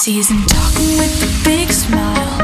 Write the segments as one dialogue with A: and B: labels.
A: season, talking with a big smile.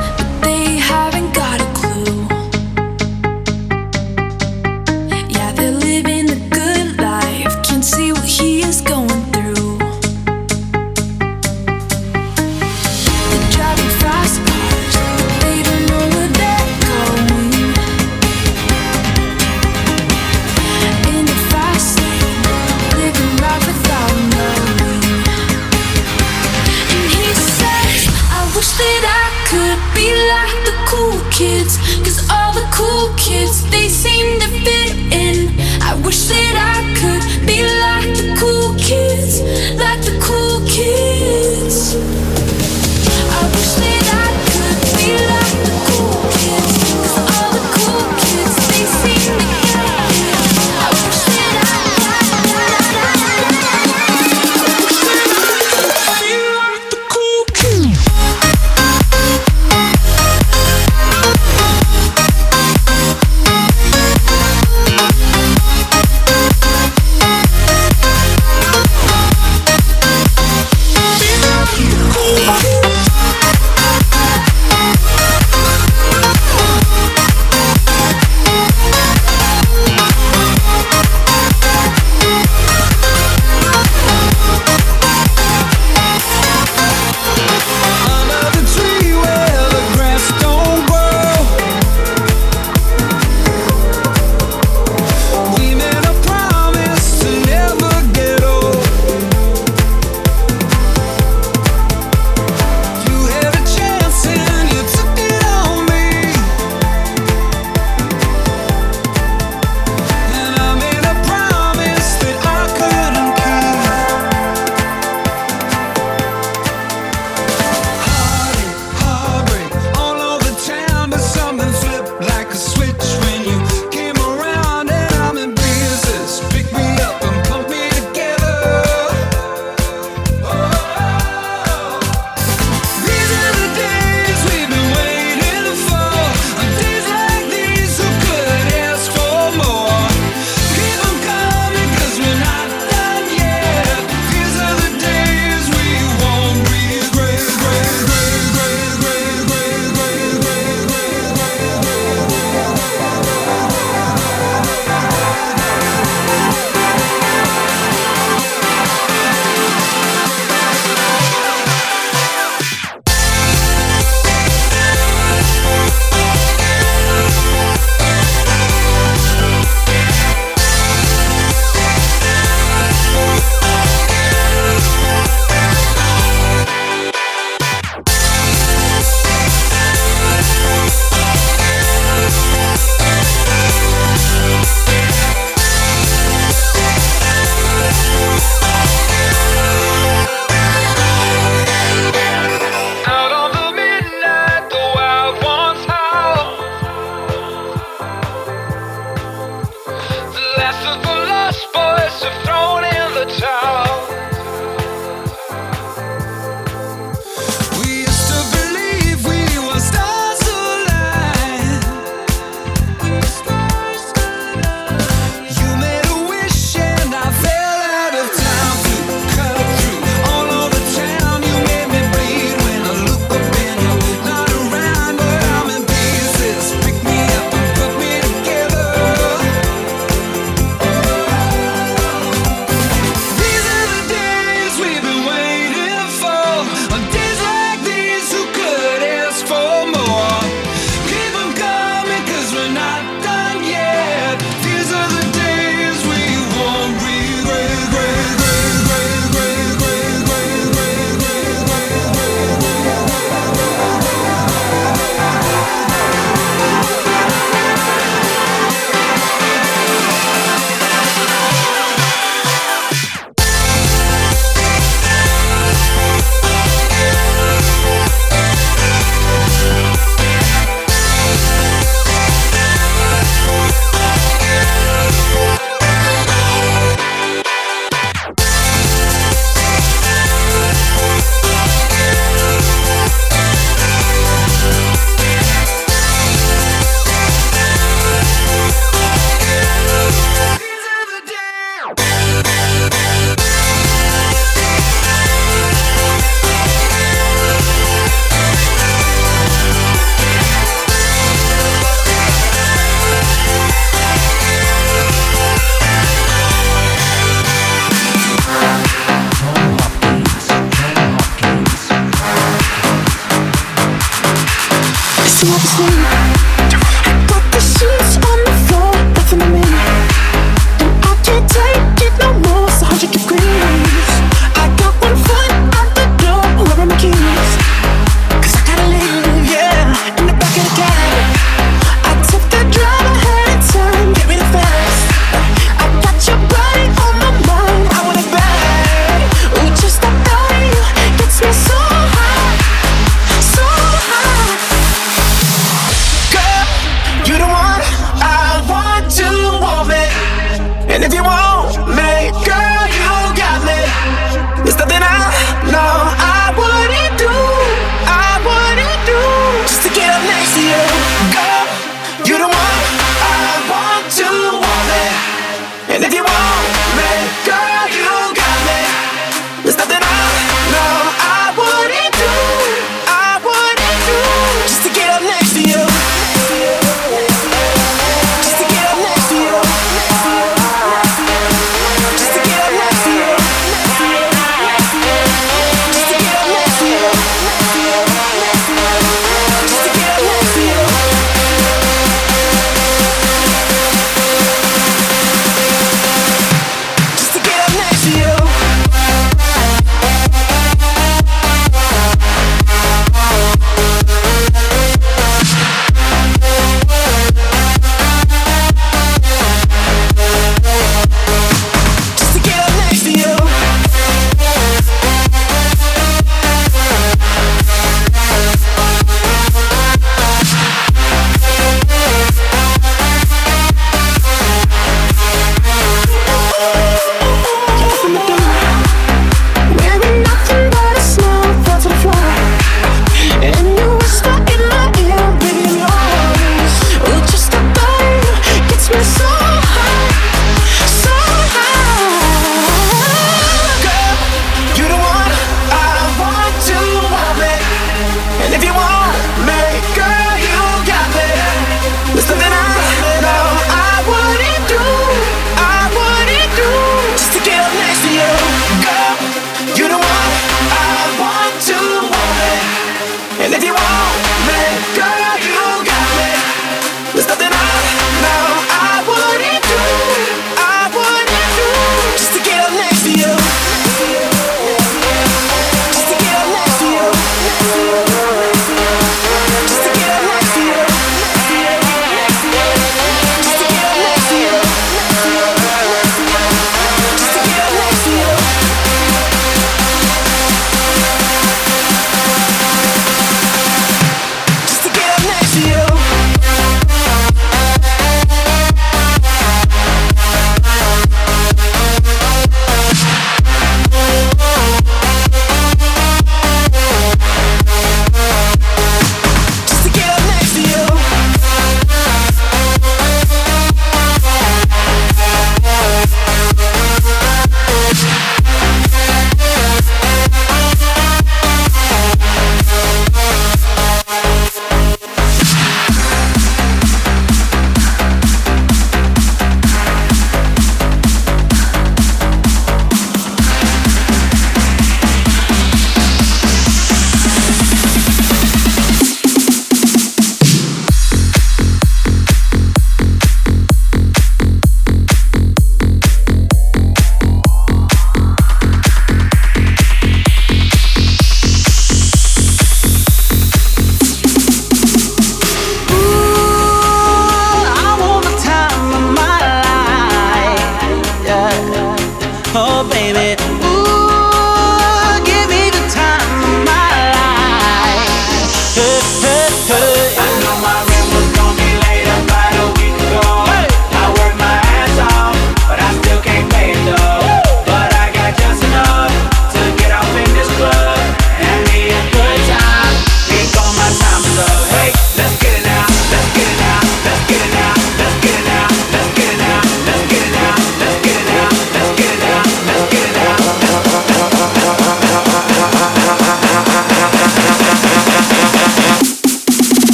A: the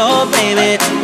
B: Oh, baby.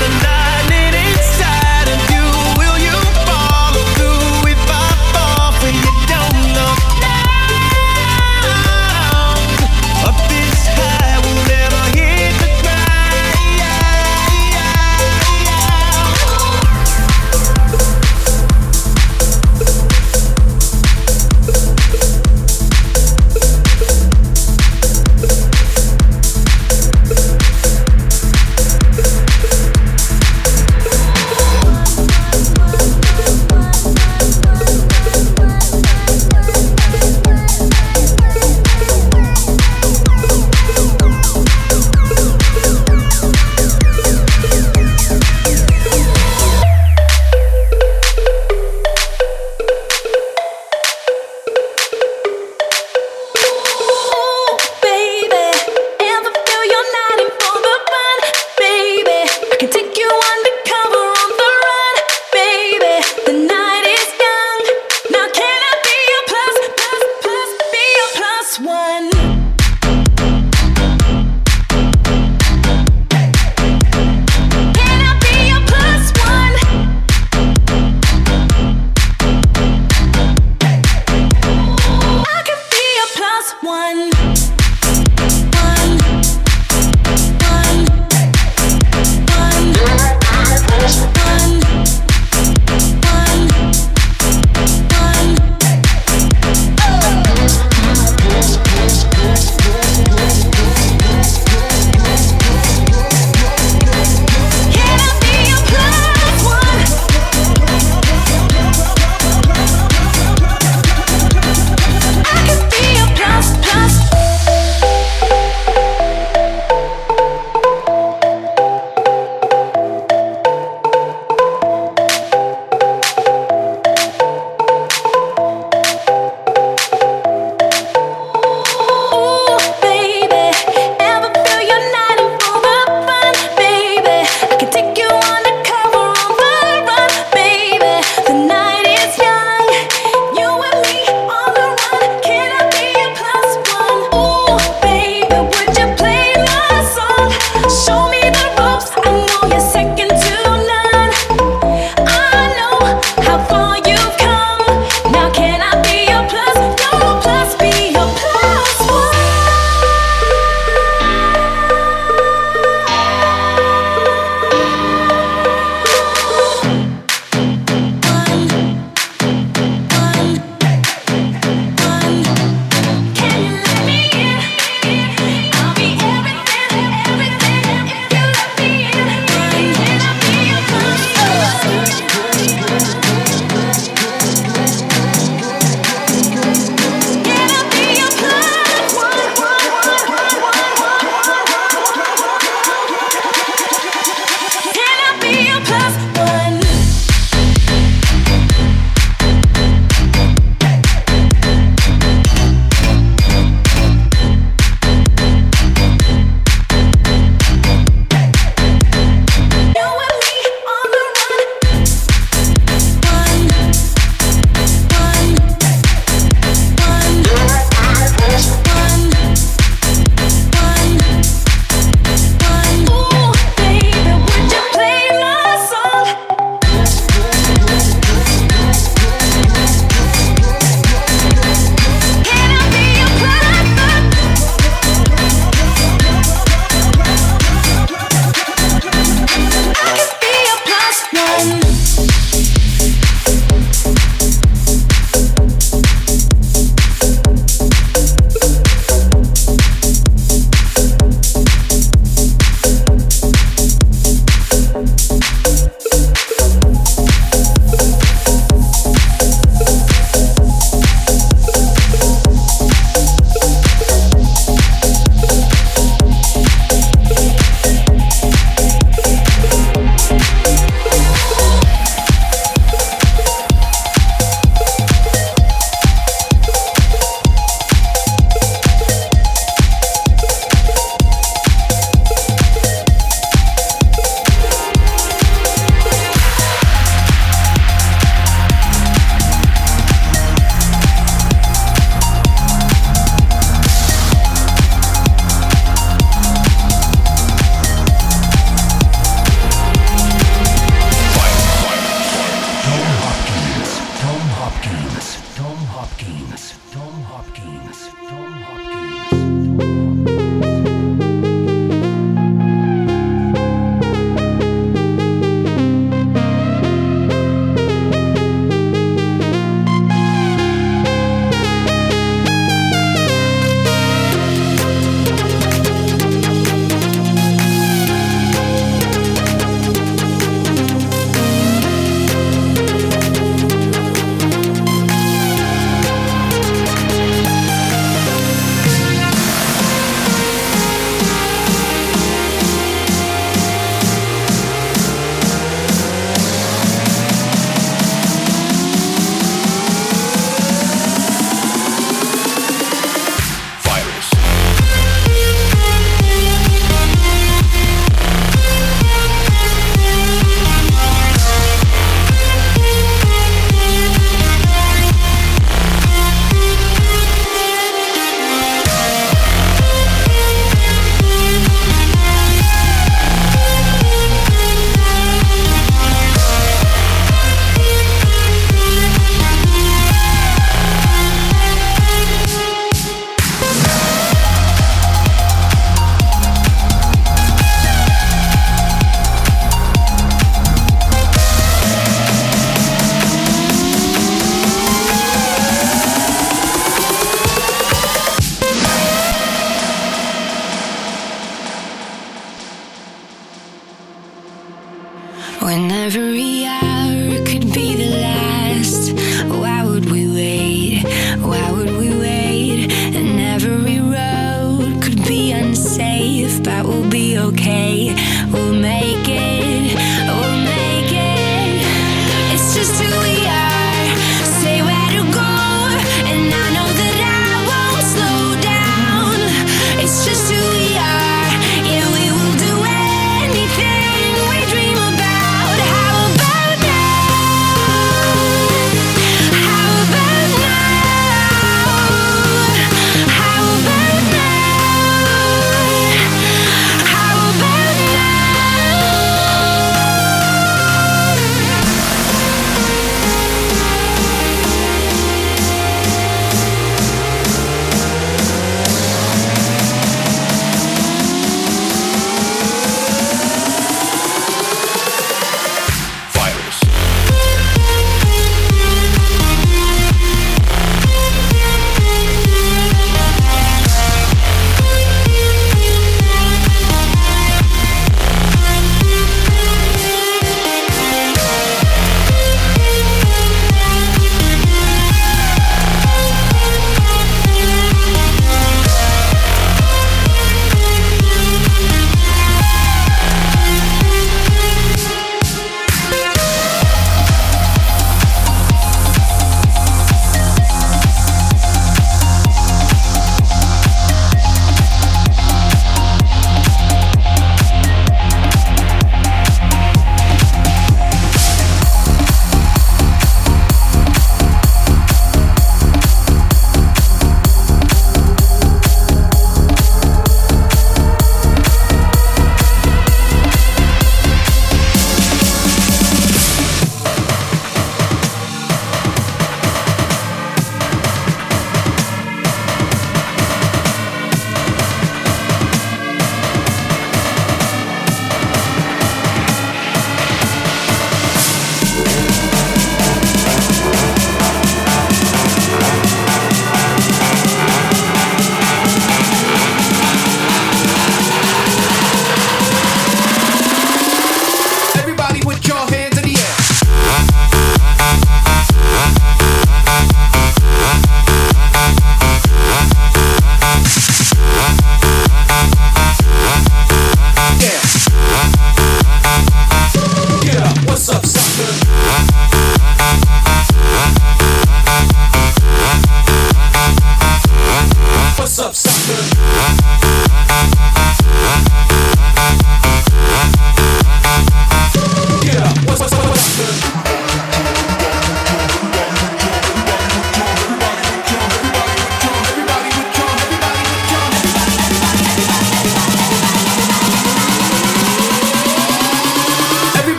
B: the
C: night.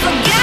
C: forget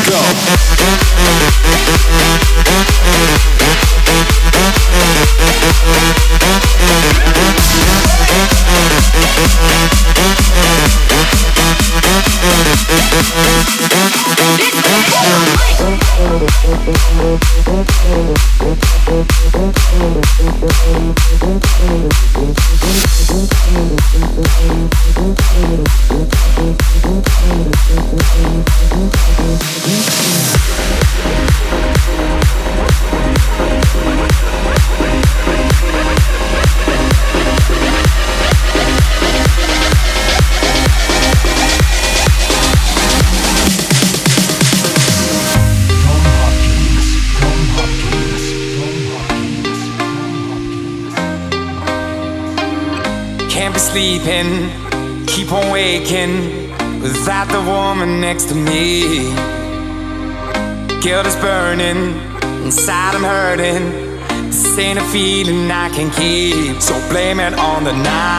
C: Let's
D: go. Can
E: keep, so blame it on the night.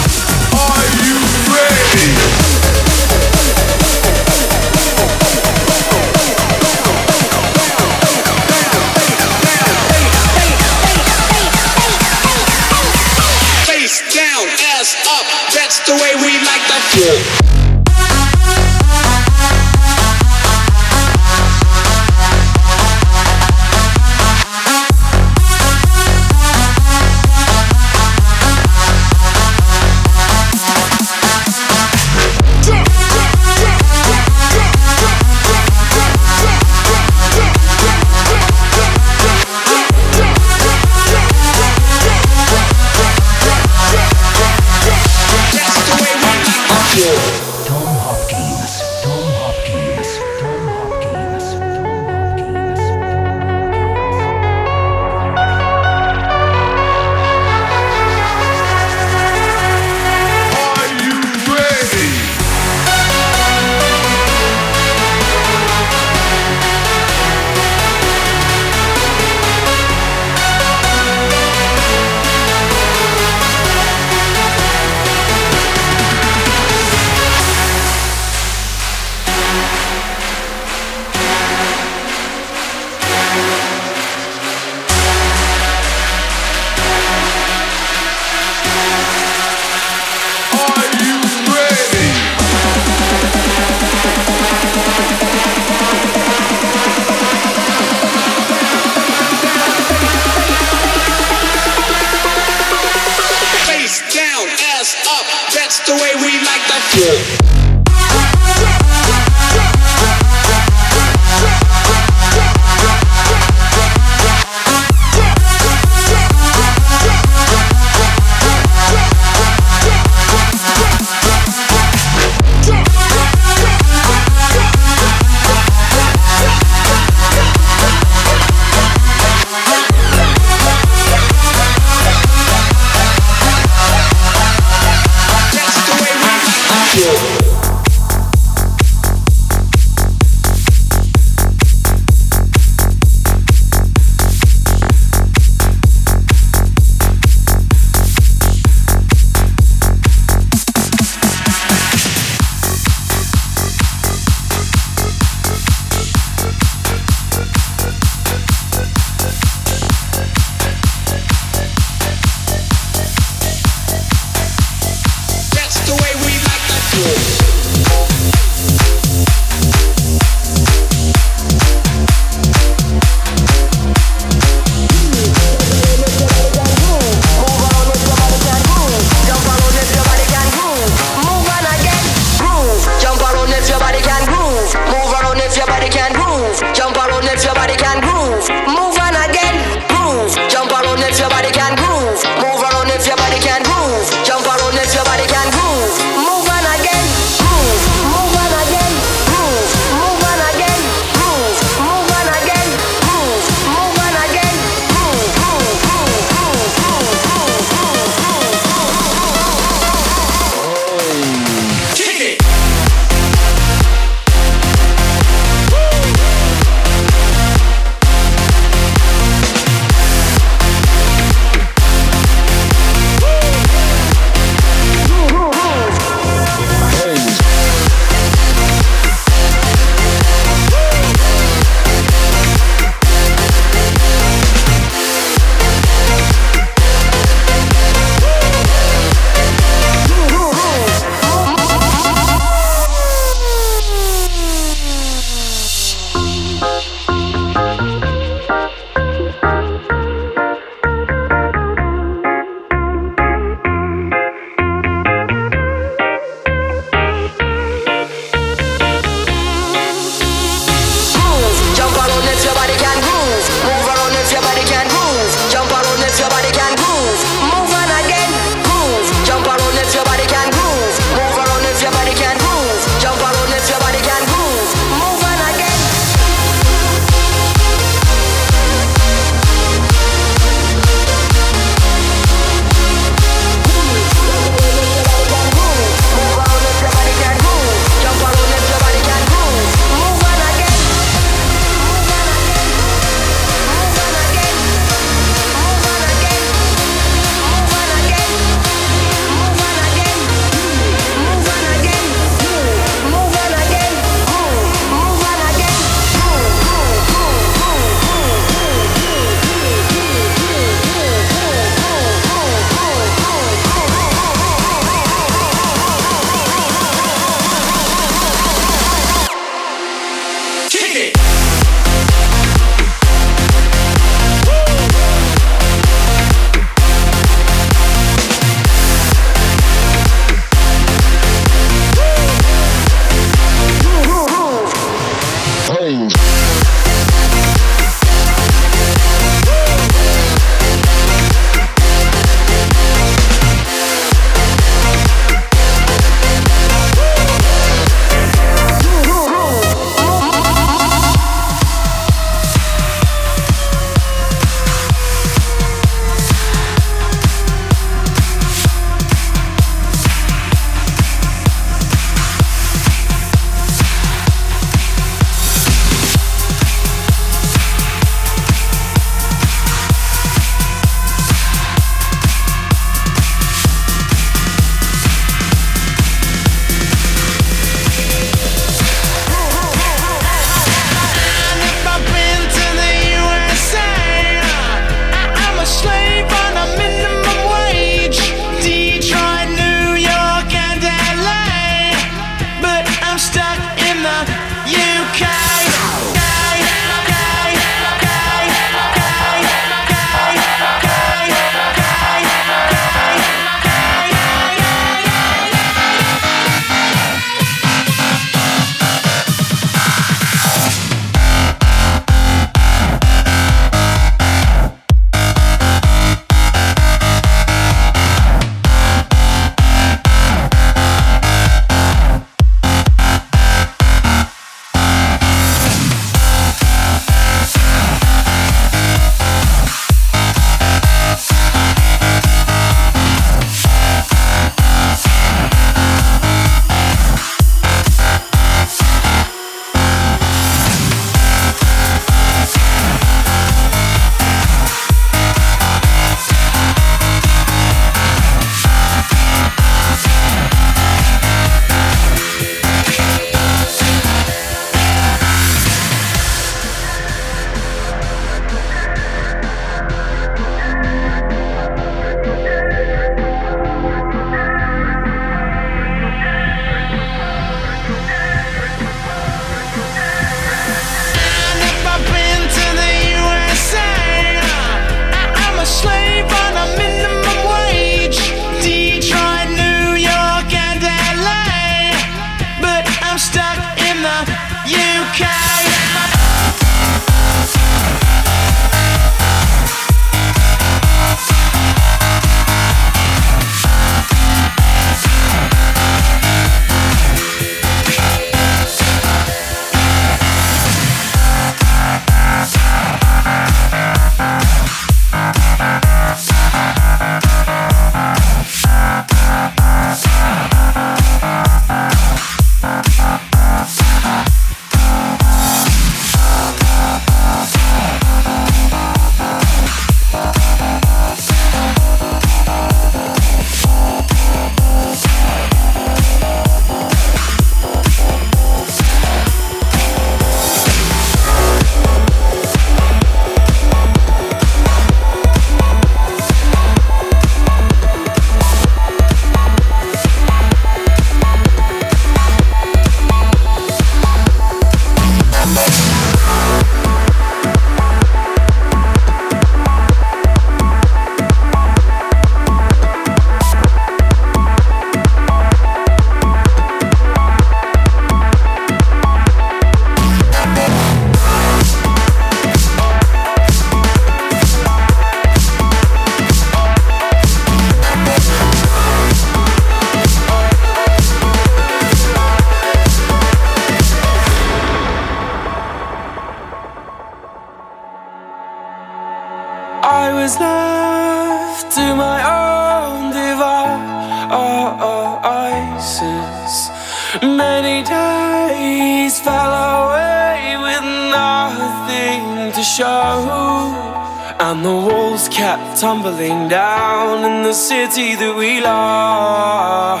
F: City that we love.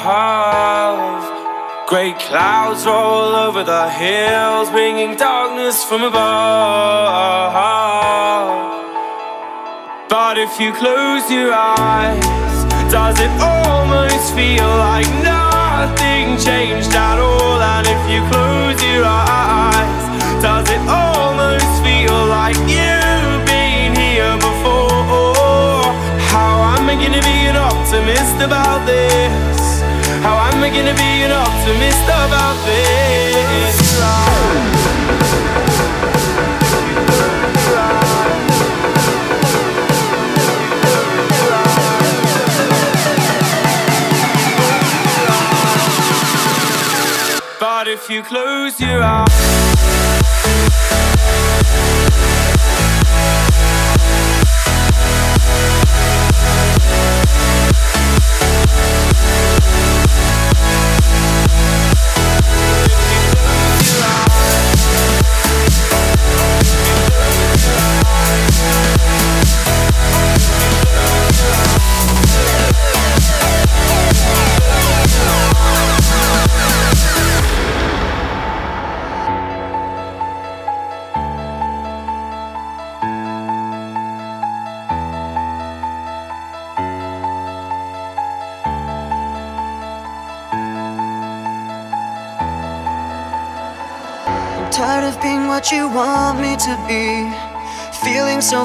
F: Great clouds roll over the hills, bringing darkness from above. But if you close your eyes, does it almost feel like nothing changed at all? And if you close your eyes, does it almost feel like you've about this? How am I gonna be an optimist about this? But if you close your eyes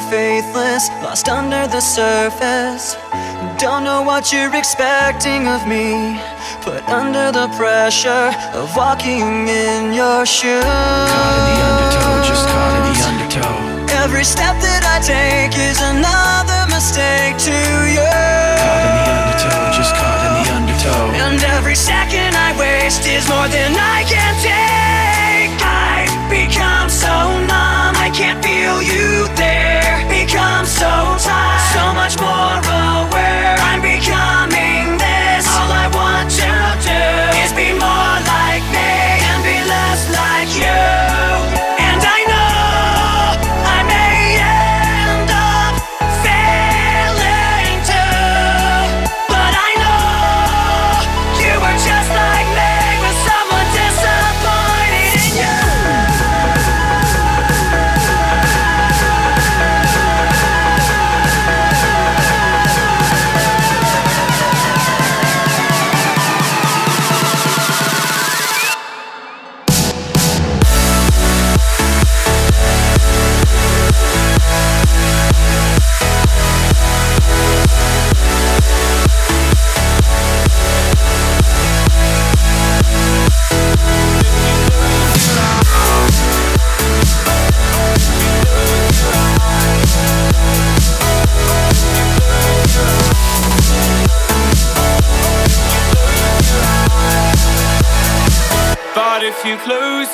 B: faithless, lost under the surface. Don't know what you're expecting of me. Put under the pressure of walking in your shoes.
G: Caught in the undertow, just caught in the undertow.
B: Every step that I take is another mistake to you.
G: Caught in the undertow, just caught in the undertow.
B: And every second I waste is more than I can take. I become so numb, I can't feel. Become so tired, so much more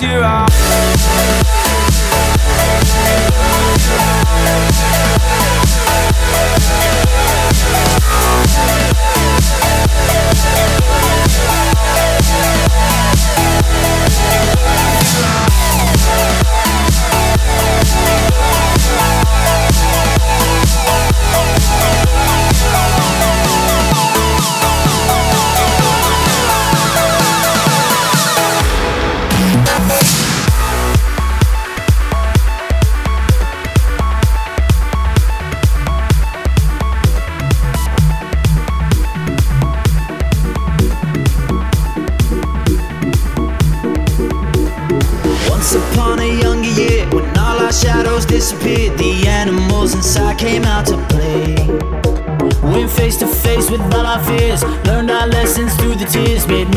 B: you
H: are. years. Learned our lessons through the tears. Made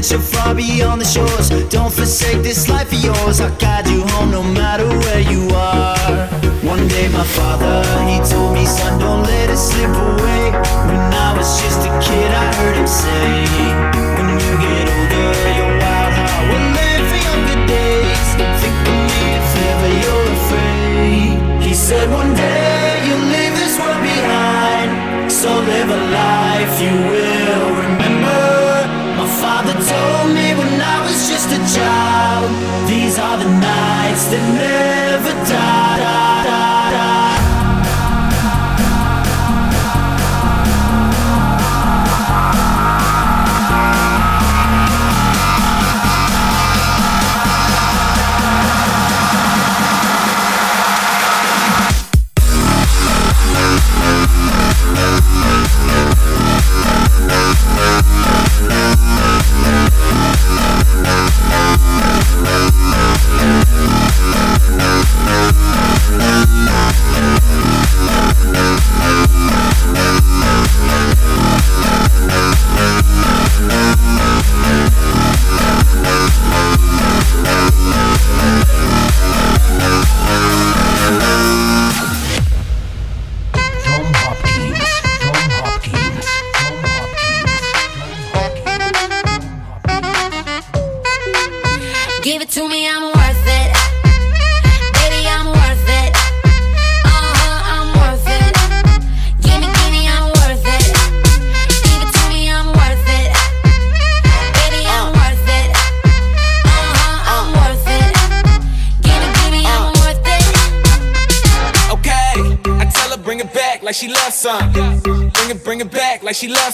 H: land so far beyond the shores. Don't forsake this life of yours. I'll guide you home no matter where you are. One day my father, he told me, son, don't let it slip away. When I was just a kid.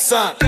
I: Son.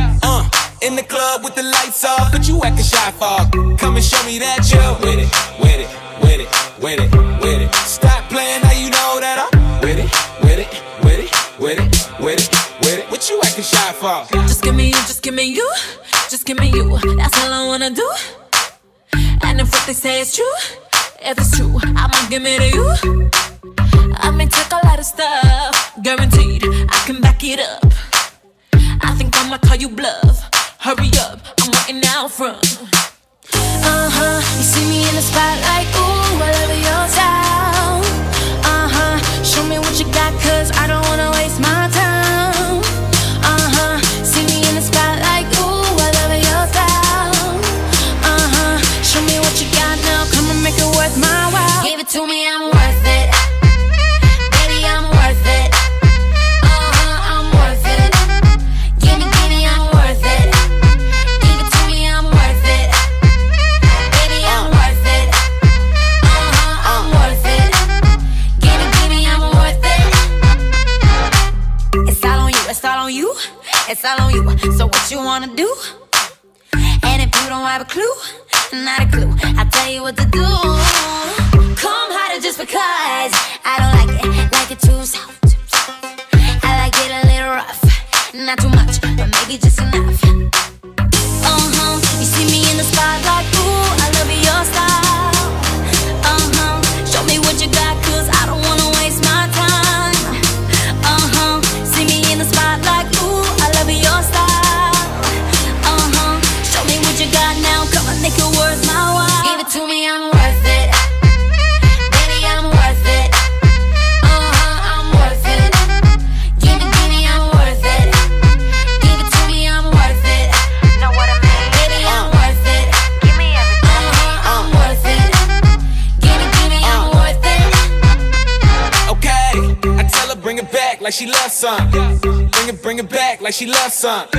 I: She loves some.